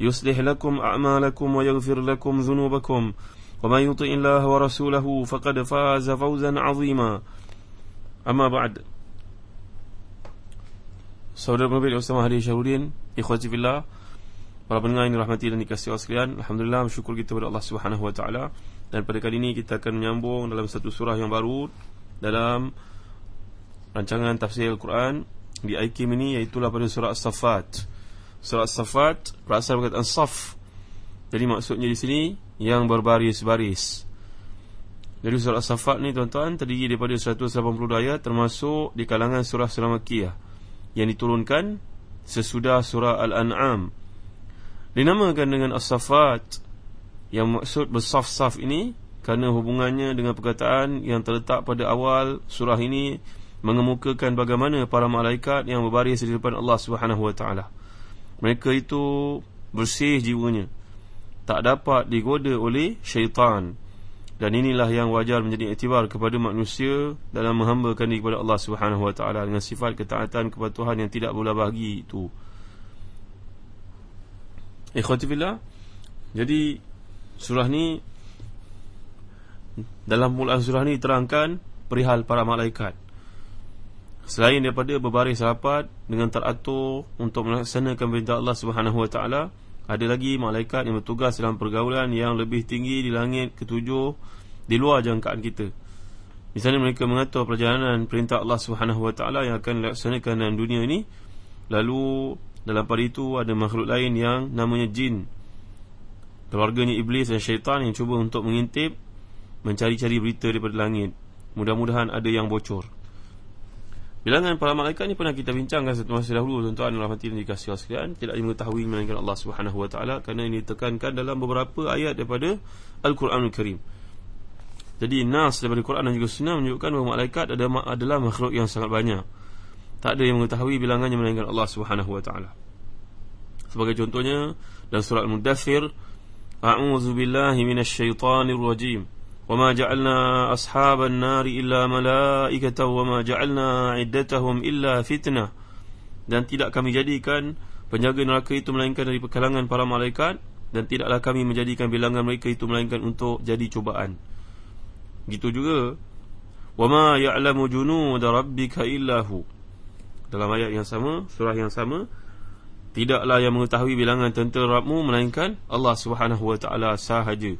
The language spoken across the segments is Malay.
يصلح لكم أعمالكم ويغفر لكم ذنوبكم ومن يطع الله ورسوله فقد فاز فوزا عظيما أما بعد Saudara penerbit Ustaz Mahdi Syarudin Ikhwati Fillah Para pendengar yang dirahmati dan dikasih Allah sekalian Alhamdulillah bersyukur kita kepada Allah Subhanahu Wa Taala Dan pada kali ini kita akan menyambung dalam satu surah yang baru Dalam rancangan tafsir Al-Quran Di IKIM ini iaitulah pada surah As-Safat Surah As-Safat berasal perkataan Saf Jadi maksudnya di sini Yang berbaris-baris Jadi surah As-Safat ni tuan-tuan Terdiri daripada 180 ayat Termasuk di kalangan surah Surah Makiyah yang diturunkan sesudah surah Al-An'am. Dinamakan dengan As-Safat yang maksud bersaf-saf ini kerana hubungannya dengan perkataan yang terletak pada awal surah ini mengemukakan bagaimana para malaikat yang berbaris di depan Allah Subhanahu taala. Mereka itu bersih jiwanya. Tak dapat digoda oleh syaitan. Dan inilah yang wajar menjadi iktibar kepada manusia dalam menghambakan diri kepada Allah Taala dengan sifat ketaatan kepada Tuhan yang tidak boleh bagi itu. Ikhwatifillah. Jadi surah ni dalam mulaan surah ni terangkan perihal para malaikat. Selain daripada berbaris rapat dengan teratur untuk melaksanakan perintah Allah Subhanahu Wa Taala, ada lagi malaikat yang bertugas dalam pergaulan yang lebih tinggi di langit ketujuh di luar jangkaan kita. Misalnya mereka mengatur perjalanan perintah Allah Subhanahu Wa Taala yang akan dilaksanakan dalam dunia ini. Lalu dalam pada itu ada makhluk lain yang namanya jin. Keluarganya iblis dan syaitan yang cuba untuk mengintip mencari-cari berita daripada langit. Mudah-mudahan ada yang bocor. Bilangan para malaikat ni pernah kita bincangkan satu masa dahulu tuan-tuan dan rahmati dan dikasihi sekalian tidak mengetahui melainkan Allah Subhanahu wa taala kerana ini ditekankan dalam beberapa ayat daripada Al-Quranul Karim. Jadi nas daripada Quran dan juga sunnah menunjukkan bahawa malaikat adalah makhluk yang sangat banyak. Tak ada yang mengetahui bilangannya melainkan Allah Subhanahu wa taala. Sebagai contohnya dalam surah Al-Mudaththir, A'udzu billahi minasyaitonir rajim. وما جعلنا أصحاب النار إلا ملائكة وما جعلنا عدتهم إلا فتنة dan tidak kami jadikan penjaga neraka itu melainkan dari kalangan para malaikat dan tidaklah kami menjadikan bilangan mereka itu melainkan untuk jadi cubaan. Gitu juga wama ya'lamu junud rabbika illahu. Dalam ayat yang sama, surah yang sama, tidaklah yang mengetahui bilangan tentera Rabbmu melainkan Allah Subhanahu wa taala sahaja.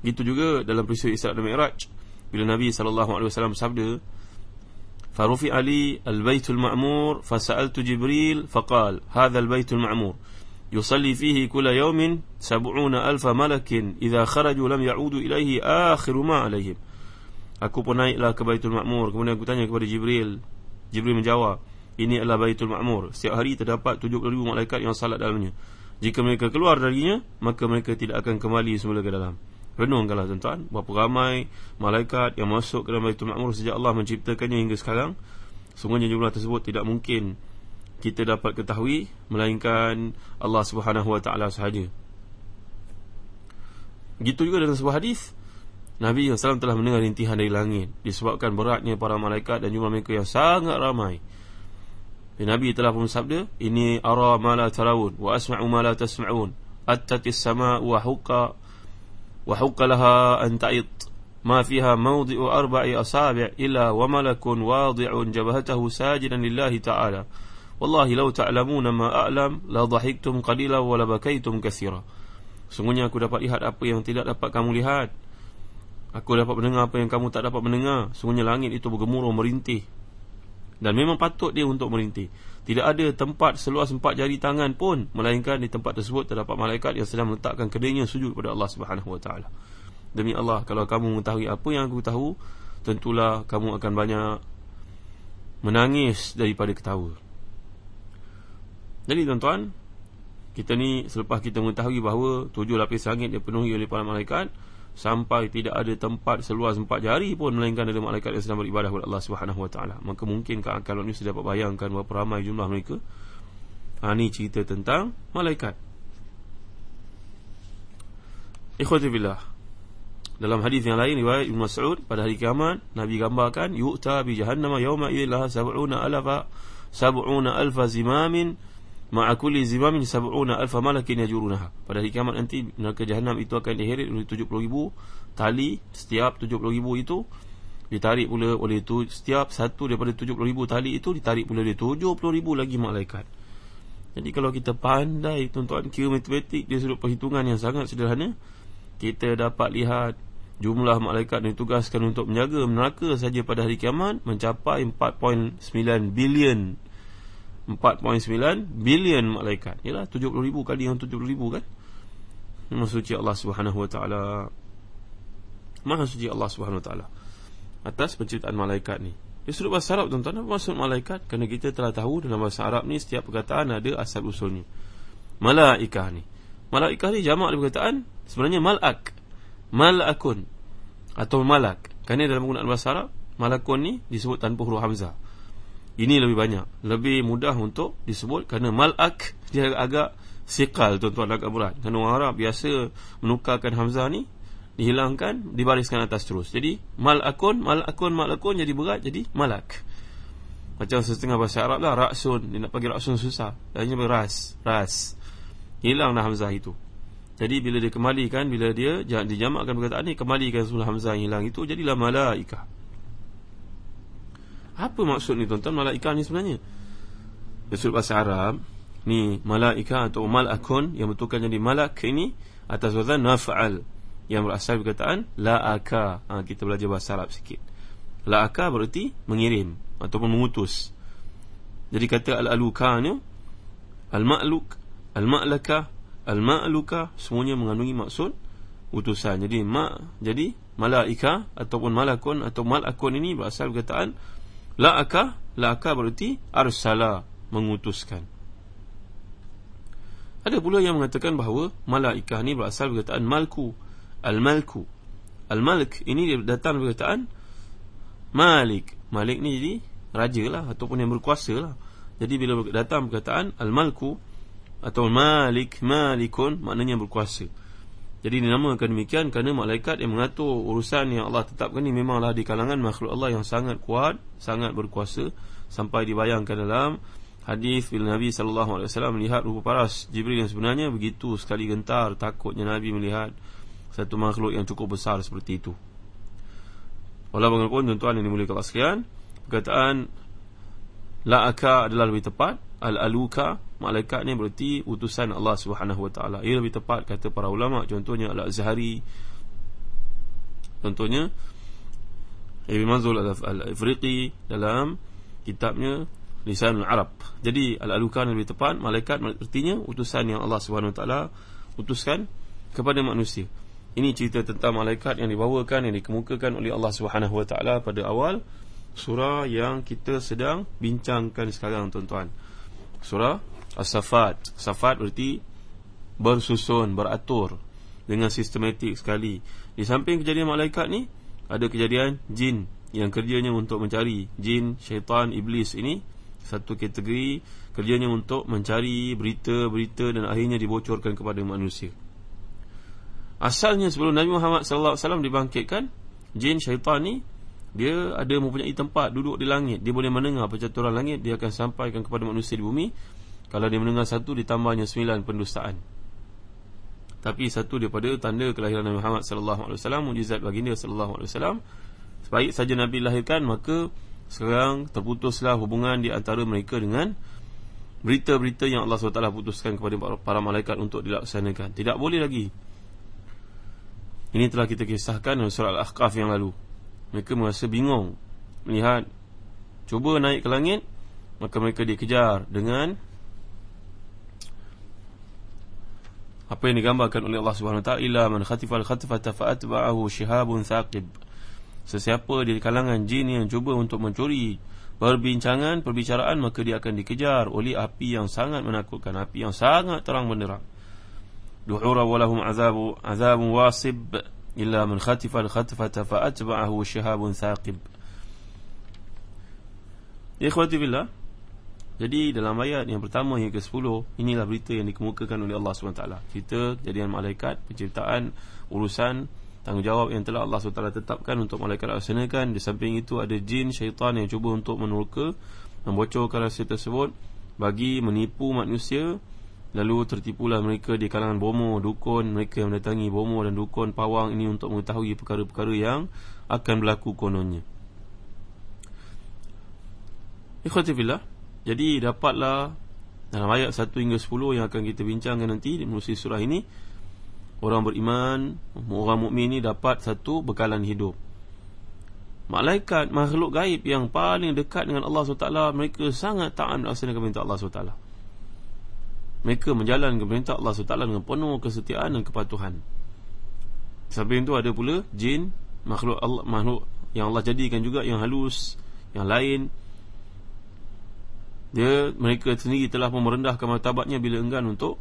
Itu juga dalam peristiwa Isra dan Mi'raj bila Nabi sallallahu alaihi wasallam sabda Farufi Ali al-Baitul Ma'mur fasa'altu Jibril faqal hadha al-Baitul Ma'mur. Yusalli fihi kulla yawmin 70 alf malakin. Idza kharaju lam ya'udu ilayhi akhir ma alayhim. Aku pun naiklah ke Baitul Ma'mur. Kemudian aku tanya kepada Jibril. Jibril menjawab ini adalah Baitul Ma'mur. Setiap hari terdapat 70,000 malaikat yang salat dalamnya. Jika mereka keluar darinya maka mereka tidak akan kembali semula ke dalam Renungkanlah tuan-tuan. Berapa ramai malaikat yang masuk ke dalam Baitul Ma'mur Sejak Allah menciptakannya hingga sekarang. Sungguhnya jumlah tersebut tidak mungkin Kita dapat ketahui Melainkan Allah Taala sahaja. Gitu juga dalam sebuah hadis. Nabi SAW telah mendengar rintihan dari langit Disebabkan beratnya para malaikat Dan jumlah mereka yang sangat ramai. Nabi telah pun sabda Ini ara ma la tarawun Wa asma'u ma la tasma'un. Attatis sama wa hukka وحق لها أن تعط ما فيها موضع أربع أصابع إلا وملك واضع جبهته ساجدا لله تعالى والله لو تعلمون ما أعلم لضحكتم قليلا ولبكيتم كثيرا Sungguhnya aku dapat lihat apa yang tidak dapat kamu lihat Aku dapat mendengar apa yang kamu tak dapat mendengar Sungguhnya langit itu bergemuruh merintih Dan memang patut dia untuk merintih Tidak ada tempat seluas empat jari tangan pun Melainkan di tempat tersebut terdapat malaikat Yang sedang meletakkan kedainya sujud kepada Allah SWT Demi Allah Kalau kamu mengetahui apa yang aku tahu Tentulah kamu akan banyak Menangis daripada ketawa. Jadi tuan-tuan Kita ni selepas kita mengetahui bahawa Tujuh lapis langit dipenuhi oleh para malaikat sampai tidak ada tempat seluas empat jari pun melainkan ada malaikat yang sedang beribadah kepada Allah Subhanahu Wa Taala. Maka mungkinkah akal manusia dapat bayangkan berapa ramai jumlah mereka? Ha, ini cerita tentang malaikat. Ikhwati billah. Dalam hadis yang lain riwayat Ibnu Mas'ud pada hari kiamat Nabi gambarkan yu'ta bi jahannam yawma idzal 70 alfa 70 alfa zimamin ma'a kulli zimamin sab'una alfa malakin yajurunaha. Pada hari kiamat nanti neraka jahanam itu akan diheret oleh 70 ribu tali. Setiap 70 ribu itu ditarik pula oleh itu setiap satu daripada 70 ribu tali itu ditarik pula oleh 70 ribu lagi malaikat. Jadi kalau kita pandai tuan-tuan kira matematik dia sudut perhitungan yang sangat sederhana kita dapat lihat jumlah malaikat yang ditugaskan untuk menjaga neraka saja pada hari kiamat mencapai 4.9 bilion 4.9 bilion malaikat. Yalah 70 ribu kali yang 70 ribu kan. Maha suci Allah Subhanahu wa taala. Maha suci Allah Subhanahu wa taala. Atas penciptaan malaikat ni. Di sudut bahasa Arab tuan-tuan apa maksud malaikat? Kerana kita telah tahu dalam bahasa Arab ni setiap perkataan ada asal usulnya. Malaikah ni. Malaikah ni jamak dari perkataan sebenarnya malak. Malakun atau malak. Kerana dalam penggunaan bahasa Arab malakun ni disebut tanpa huruf hamzah. Ini lebih banyak. Lebih mudah untuk disebut Kerana mal'ak Dia agak sikal tuan-tuan agak berat. Kerana orang Arab biasa Menukarkan Hamzah ni Dihilangkan Dibariskan atas terus. Jadi mal'akun Mal'akun mal'akun Jadi berat Jadi mal'ak. Macam setengah bahasa Arab lah Raksun. Dia nak panggil raksun susah. Lainnya beras Ras Hilang dah Hamzah itu. Jadi bila dia kembalikan Bila dia Dijamakkan perkataan ni Kembalikan semula Hamzah yang hilang itu Jadilah mala'ikah apa maksud ni tuan-tuan malaikah ni sebenarnya? Maksud bahasa Arab ni malaikah atau malakun yang betulkan jadi malak ini atas wazan naf'al yang berasal perkataan la'aka. Ha, kita belajar bahasa Arab sikit. La'aka berarti mengirim ataupun mengutus. Jadi kata al-aluka ni al-ma'luk, al-ma'laka, al-ma'luka semuanya mengandungi maksud utusan. Jadi ma jadi malaika ataupun malakun atau malakun ini berasal perkataan La'aka La'aka berarti Arsala Mengutuskan. Ada pula yang mengatakan bahawa Malaikah ni berasal perkataan Malku. Al-Malku. Al-Malik Ini datang perkataan Malik. Malik ni jadi Raja lah Ataupun yang berkuasa lah. Jadi bila datang perkataan Al-Malku Atau Malik Malikun Maknanya berkuasa jadi dinamakan demikian kerana malaikat yang mengatur urusan yang Allah tetapkan ini memanglah di kalangan makhluk Allah yang sangat kuat, sangat berkuasa sampai dibayangkan dalam hadis bila Nabi sallallahu alaihi wasallam melihat rupa paras Jibril yang sebenarnya begitu sekali gentar takutnya Nabi melihat satu makhluk yang cukup besar seperti itu. Walaupun tuan-tuan yang dimuliakan sekalian, perkataan la'aka adalah lebih tepat al-aluka malaikat ni berarti utusan Allah Taala. Ia lebih tepat kata para ulama contohnya al-Azhari contohnya Ibn Manzul al-Afriqi dalam kitabnya Lisan al-Arab. Jadi al-aluka lebih tepat malaikat artinya utusan yang Allah Taala utuskan kepada manusia. Ini cerita tentang malaikat yang dibawakan yang dikemukakan oleh Allah Taala pada awal surah yang kita sedang bincangkan sekarang tuan-tuan surah As-Safat. Safat berarti bersusun, beratur dengan sistematik sekali. Di samping kejadian malaikat ni ada kejadian jin yang kerjanya untuk mencari jin, syaitan, iblis ini satu kategori kerjanya untuk mencari berita-berita dan akhirnya dibocorkan kepada manusia. Asalnya sebelum Nabi Muhammad wasallam dibangkitkan, jin syaitan ni dia ada mempunyai tempat duduk di langit. Dia boleh mendengar percaturan langit Dia akan sampaikan kepada manusia di bumi. Kalau dia mendengar satu ditambahnya sembilan pendustaan. Tapi satu daripada tanda kelahiran Nabi Muhammad SAW Mujizat baginda SAW Sebaik saja Nabi lahirkan Maka sekarang terputuslah hubungan di antara mereka dengan Berita-berita yang Allah SWT putuskan kepada para malaikat untuk dilaksanakan. Tidak boleh lagi. Ini telah kita kisahkan dalam surah Al-Ahqaf yang lalu Mereka merasa bingung Melihat Cuba naik ke langit. Maka mereka dikejar dengan Apa yang digambarkan oleh Allah SWT Illa man khatifal khatifata fa'atba'ahu shihabun thaqib. Sesiapa di kalangan jin yang cuba untuk mencuri Perbincangan, perbicaraan Maka dia akan dikejar oleh api yang sangat menakutkan Api yang sangat terang benderang duhura walahum azabu azabun wasib illa man khatifa al-khatfata fa atba'ahu shihabun thaqib. Ikhwati billah jadi dalam ayat yang pertama hingga ke-10 inilah berita yang dikemukakan oleh Allah SWT cerita kejadian malaikat penciptaan urusan tanggungjawab yang telah Allah SWT tetapkan untuk malaikat laksanakan di samping itu ada jin syaitan yang cuba untuk menerka membocorkan rahsia tersebut bagi menipu manusia Lalu tertipulah mereka di kalangan bomo, dukun. Mereka yang mendatangi bomo dan dukun pawang ini Untuk mengetahui perkara-perkara yang akan berlaku kononnya. Ikhwatifillah Jadi dapatlah dalam ayat 1 hingga 10 yang akan kita bincangkan nanti Di musim surah ini Orang beriman, orang mukmin ini dapat satu bekalan hidup. Malaikat, makhluk gaib yang paling dekat dengan Allah SWT Mereka sangat taat melaksanakan perintah Allah SWT mereka menjalankan perintah Allah SWT dengan penuh kesetiaan dan kepatuhan. Sampai itu ada pula jin makhluk Allah makhluk yang Allah jadikan juga yang halus yang lain. Dia mereka sendiri telah merendahkan martabatnya bila enggan untuk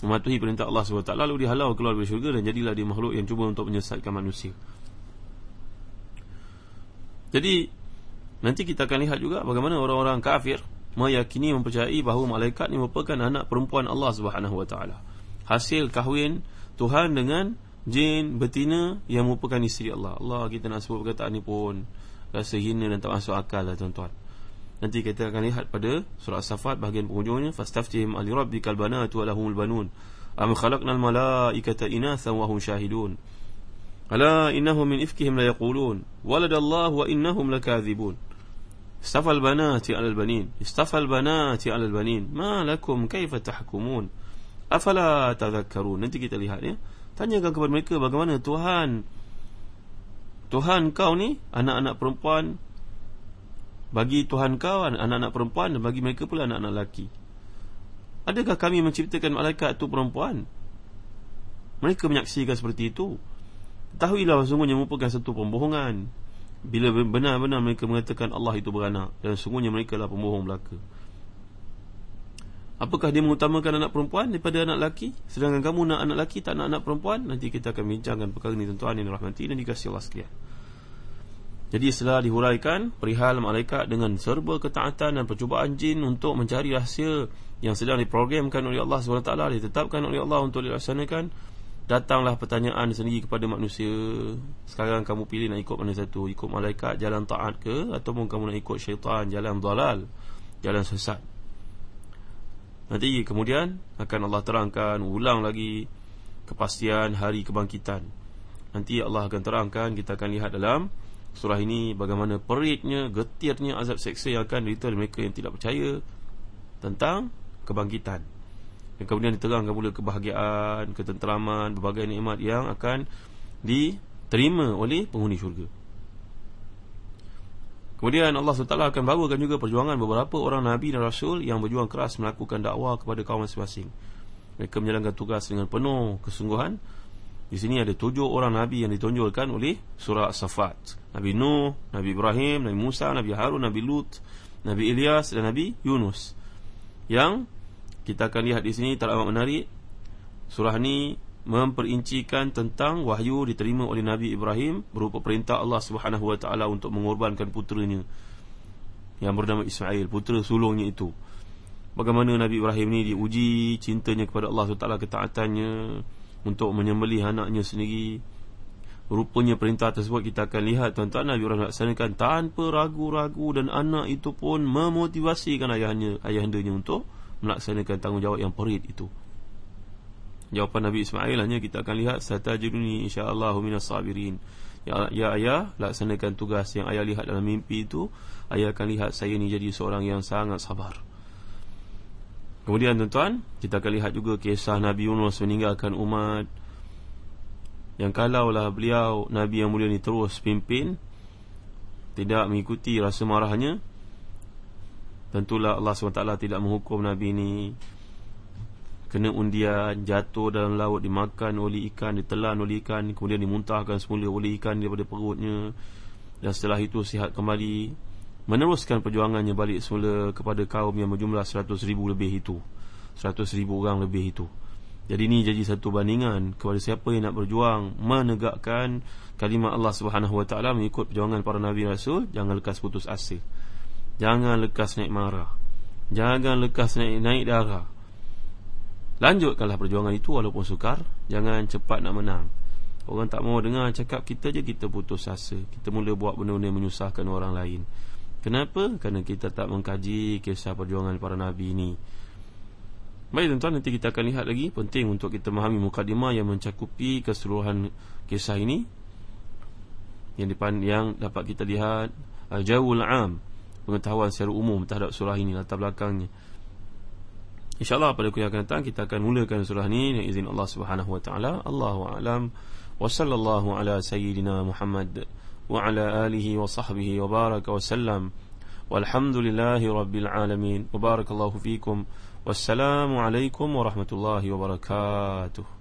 mematuhi perintah Allah SWT. Lalu dihalau keluar dari syurga dan jadilah dia makhluk yang cuba untuk menyesatkan manusia. Jadi nanti kita akan lihat juga bagaimana orang-orang kafir meyakini mempercayai bahawa malaikat ini merupakan anak perempuan Allah Subhanahu wa taala. Hasil kahwin Tuhan dengan jin betina yang merupakan isteri Allah. Allah kita nak sebut perkataan ini pun rasa hina dan tak masuk akal lah tuan-tuan. Nanti kita akan lihat pada surah As-Saffat bahagian penghujungnya fastaftihim ali rabbikal banatu wa lahumul banun. Am khalaqnal malaikata inatha wa hum syahidun. Ala innahum min ifkihim la yaqulun waladallahu wa innahum lakadzibun. استفى البنات على البنين استفى البنات على البنين ما لكم كيف تحكمون أفلا تذكرون nanti kita lihat ya tanyakan kepada mereka bagaimana Tuhan Tuhan kau ni anak-anak perempuan bagi Tuhan kau anak-anak perempuan dan bagi mereka pula anak-anak lelaki adakah kami menciptakan malaikat itu perempuan mereka menyaksikan seperti itu tahuilah sungguhnya merupakan satu pembohongan bila benar-benar mereka mengatakan Allah itu beranak Dan sungguhnya mereka adalah pembohong belaka. Apakah dia mengutamakan anak perempuan daripada anak lelaki? Sedangkan kamu nak anak lelaki tak nak anak perempuan Nanti kita akan bincangkan perkara ini tuan-tuan yang rahmati dan dikasih Allah sekalian. Jadi setelah dihuraikan Perihal malaikat dengan serba ketaatan dan percubaan jin Untuk mencari rahsia yang sedang diprogramkan oleh Allah SWT Ditetapkan oleh Allah untuk dilaksanakan Datanglah pertanyaan sendiri kepada manusia. Sekarang kamu pilih nak ikut mana satu? Ikut malaikat jalan taat ke? Ataupun kamu nak ikut syaitan jalan dalal Jalan sesat? Nanti kemudian akan Allah terangkan Ulang lagi kepastian hari kebangkitan. Nanti Allah akan terangkan Kita akan lihat dalam surah ini Bagaimana peritnya, getirnya azab seksa Yang akan diberitahu mereka yang tidak percaya Tentang kebangkitan dan kemudian diterangkan pula kebahagiaan, ketenteraman, berbagai nikmat yang akan diterima oleh penghuni syurga. Kemudian Allah SWT akan bawakan juga perjuangan beberapa orang Nabi dan Rasul yang berjuang keras melakukan dakwah kepada kaum masing-masing. Mereka menjalankan tugas dengan penuh kesungguhan. Di sini ada tujuh orang Nabi yang ditonjolkan oleh surah As-Safat. Nabi Nuh, Nabi Ibrahim, Nabi Musa, Nabi Harun, Nabi Lut, Nabi Ilyas dan Nabi Yunus. Yang kita akan lihat di sini tak amat menarik. Surah ni memperincikan tentang wahyu diterima oleh Nabi Ibrahim berupa perintah Allah Subhanahu wa taala untuk mengorbankan puteranya yang bernama Ismail putera sulungnya itu. Bagaimana Nabi Ibrahim ni diuji cintanya kepada Allah Subhanahu ketaatannya untuk menyembelih anaknya sendiri. Rupanya perintah tersebut kita akan lihat tuan-tuan. Nabi Ibrahim laksanakan tanpa ragu-ragu dan anak itu pun memotivasikan ayahnya ayahandanya untuk melaksanakan tanggungjawab yang perit itu. Jawapan Nabi Ismail hanya kita akan lihat satajiduni insyaallah minas sabirin. Ya, ya ayah laksanakan tugas yang ayah lihat dalam mimpi itu, ayah akan lihat saya ni jadi seorang yang sangat sabar. Kemudian tuan-tuan, kita akan lihat juga kisah Nabi Yunus meninggalkan umat yang kalaulah beliau Nabi yang mulia ni terus pimpin tidak mengikuti rasa marahnya tentulah Allah SWT tidak menghukum Nabi ni kena undian jatuh dalam laut dimakan oleh ikan ditelan oleh ikan kemudian dimuntahkan semula oleh ikan daripada perutnya. Dan setelah itu sihat kembali. Meneruskan perjuangannya balik semula kepada kaum yang berjumlah 100 ribu lebih itu. 100 ribu orang lebih itu. Jadi ini jadi satu bandingan kepada siapa yang nak berjuang menegakkan kalimat Allah Taala mengikut perjuangan para nabi rasul jangan lekas putus asa jangan lekas naik marah. Jangan lekas naik naik darah. Lanjutkanlah perjuangan itu walaupun sukar. Jangan cepat nak menang. Orang tak mau dengar cakap kita je kita putus asa. Kita mula buat benda-benda menyusahkan orang lain. Kenapa? Kerana kita tak mengkaji kisah perjuangan para Nabi ini. Baik tuan-tuan nanti kita akan lihat lagi Penting untuk kita memahami mukadimah yang mencakupi keseluruhan kisah ini. Yang, yang dapat kita lihat Jauhul Am Pengetahuan secara umum terhadap surah ini Latar belakangnya. InsyaAllah pada kuliah akan datang Kita akan mulakan surah ini Dengan izin Allah subhanahu wa ta'ala. Allahu'alam Wa sallallahu ala sayyidina Muhammad Wa ala alihi wa sahbihi Wa baraka wa sallam. Walhamdulillahi rabbil alamin. Wa barakallahu fikum. Wassalamualaikum warahmatullahi wabarakatuh